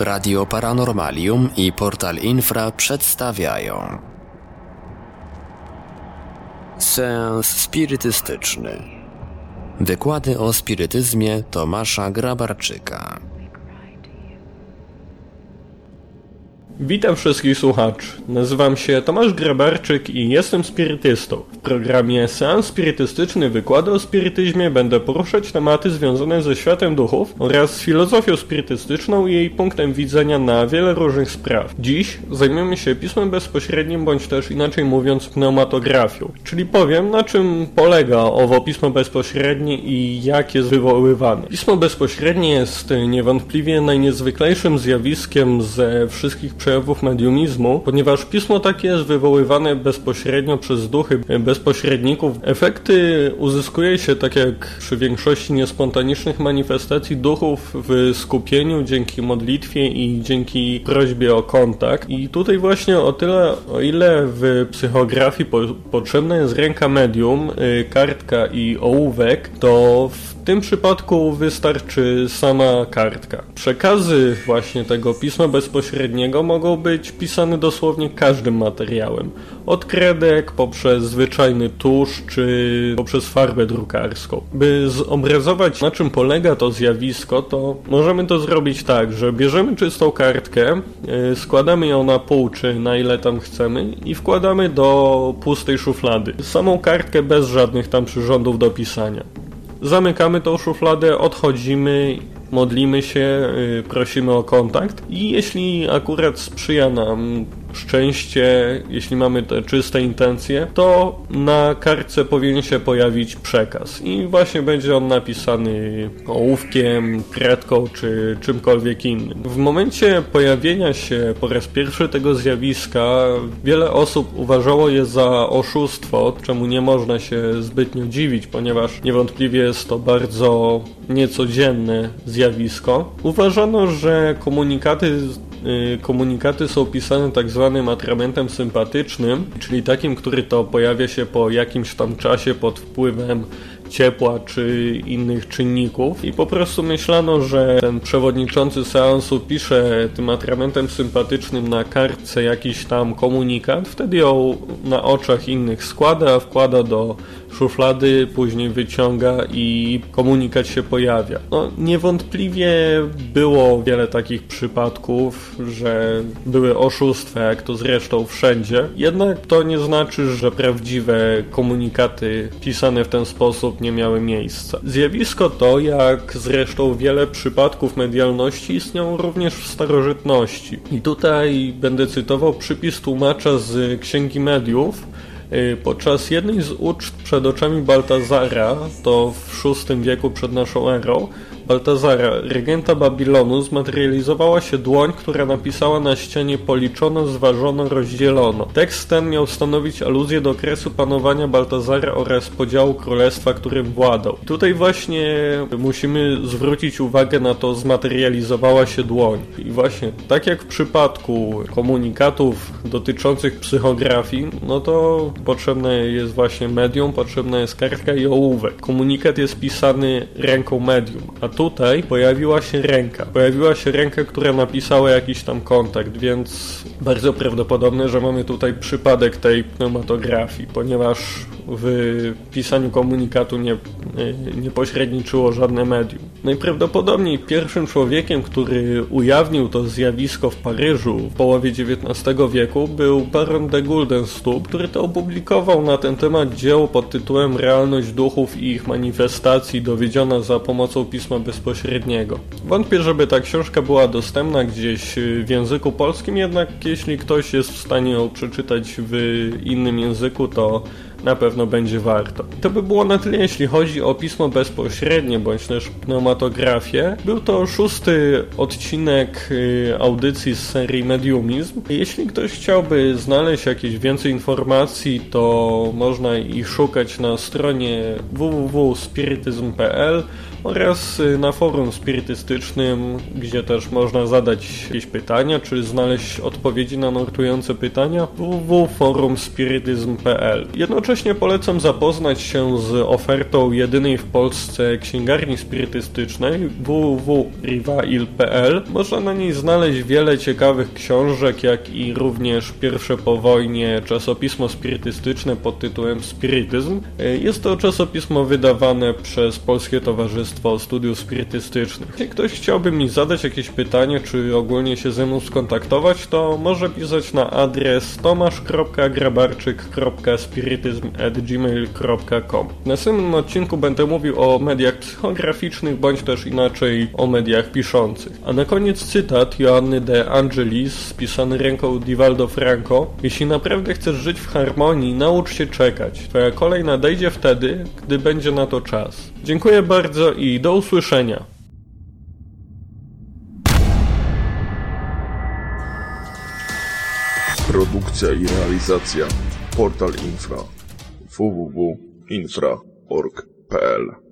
Radio Paranormalium i Portal Infra przedstawiają. Seans spirytystyczny. Wykłady o spirytyzmie Tomasza Grabarczyka Witam wszystkich słuchaczy. Nazywam się Tomasz Grabarczyk i jestem spirytystą. W programie Seans Spirytystyczny Wykłady o spirytyzmie będę poruszać tematy związane ze światem duchów oraz filozofią spirytystyczną i jej punktem widzenia na wiele różnych spraw. Dziś zajmiemy się pismem bezpośrednim, bądź też inaczej mówiąc pneumatografią. Czyli powiem na czym polega owo pismo bezpośrednie i jak jest wywoływane. Pismo bezpośrednie jest niewątpliwie najniezwyklejszym zjawiskiem ze wszystkich przejawów mediumizmu, ponieważ pismo takie jest wywoływane bezpośrednio przez duchy bezpośredników. Efekty uzyskuje się, tak jak przy większości niespontanicznych manifestacji duchów, w skupieniu, dzięki modlitwie i dzięki prośbie o kontakt. I tutaj właśnie o tyle, o ile w psychografii po, potrzebna jest ręka medium, y, kartka i ołówek, to w tym przypadku wystarczy sama kartka. Przekazy właśnie tego pisma bezpośredniego mogą być pisane dosłownie każdym materiałem. Od kredek, poprzez zwyczajny tusz, czy poprzez farbę drukarską. By zobrazować na czym polega to zjawisko, to możemy to zrobić tak, że bierzemy czystą kartkę, yy, składamy ją na pół, czy na ile tam chcemy i wkładamy do pustej szuflady. Samą kartkę bez żadnych tam przyrządów do pisania zamykamy tą szufladę, odchodzimy, modlimy się, y, prosimy o kontakt i jeśli akurat sprzyja nam szczęście, jeśli mamy te czyste intencje, to na kartce powinien się pojawić przekaz i właśnie będzie on napisany ołówkiem, kredką czy czymkolwiek innym. W momencie pojawienia się po raz pierwszy tego zjawiska wiele osób uważało je za oszustwo, czemu nie można się zbytnio dziwić, ponieważ niewątpliwie jest to bardzo niecodzienne zjawisko. Uważano, że komunikaty komunikaty są pisane tak zwanym atramentem sympatycznym, czyli takim, który to pojawia się po jakimś tam czasie pod wpływem ciepła czy innych czynników i po prostu myślano, że ten przewodniczący seansu pisze tym atramentem sympatycznym na kartce jakiś tam komunikat, wtedy ją na oczach innych składa, wkłada do szuflady, później wyciąga i komunikat się pojawia. No, niewątpliwie było wiele takich przypadków, że były oszustwa, jak to zresztą wszędzie. Jednak to nie znaczy, że prawdziwe komunikaty pisane w ten sposób nie miały miejsca. Zjawisko to, jak zresztą wiele przypadków medialności istniało również w starożytności. I tutaj będę cytował przypis tłumacza z Księgi Mediów, Y, podczas jednej z uczt przed oczami Baltazara, to w VI wieku przed naszą erą, Baltazara, regenta Babilonu, zmaterializowała się dłoń, która napisała na ścianie policzono, zważono, rozdzielono. Tekst ten miał stanowić aluzję do okresu panowania Baltazara oraz podziału królestwa, którym władał. Tutaj właśnie musimy zwrócić uwagę na to, zmaterializowała się dłoń. I właśnie, tak jak w przypadku komunikatów dotyczących psychografii, no to potrzebne jest właśnie medium, potrzebna jest kartka i ołówek. Komunikat jest pisany ręką medium, a tutaj pojawiła się ręka. Pojawiła się ręka, która napisała jakiś tam kontakt, więc bardzo prawdopodobne, że mamy tutaj przypadek tej pneumatografii, ponieważ w pisaniu komunikatu nie, nie pośredniczyło żadne medium. Najprawdopodobniej pierwszym człowiekiem, który ujawnił to zjawisko w Paryżu w połowie XIX wieku był baron de Guldenstub, który to opublikował na ten temat dzieło pod tytułem Realność duchów i ich manifestacji dowiedziona za pomocą pisma bezpośredniego. Wątpię, żeby ta książka była dostępna gdzieś w języku polskim, jednak jeśli ktoś jest w stanie ją przeczytać w innym języku, to na pewno będzie warto. To by było na tyle, jeśli chodzi o pismo bezpośrednie, bądź też pneumatografię. Był to szósty odcinek y, audycji z serii Mediumizm. Jeśli ktoś chciałby znaleźć jakieś więcej informacji, to można ich szukać na stronie www.spirityzm.pl oraz y, na forum spirytystycznym, gdzie też można zadać jakieś pytania, czy znaleźć odpowiedzi na nurtujące pytania www.forumspirytyzm.pl Jednocześnie polecam zapoznać się z ofertą jedynej w Polsce księgarni spirytystycznej www.rivail.pl Można na niej znaleźć wiele ciekawych książek, jak i również pierwsze po wojnie czasopismo spirytystyczne pod tytułem Spirytyzm. Y, Jest to czasopismo wydawane przez Polskie Towarzystwo Studiów Spirytystycznych. Jeśli ktoś chciałby mi zadać jakieś pytanie, czy ogólnie się ze mną skontaktować, to może pisać na adres tomasz.grabarczyk.spirytyzm.gmail.com W następnym odcinku będę mówił o mediach psychograficznych, bądź też inaczej o mediach piszących. A na koniec cytat Joanny de Angelis spisany ręką Divaldo Franco. Jeśli naprawdę chcesz żyć w harmonii, naucz się czekać. Twoja kolej nadejdzie wtedy, gdy będzie na to czas. Dziękuję bardzo i do usłyszenia. Produkcja i realizacja Portal Infra www.infra.org.pl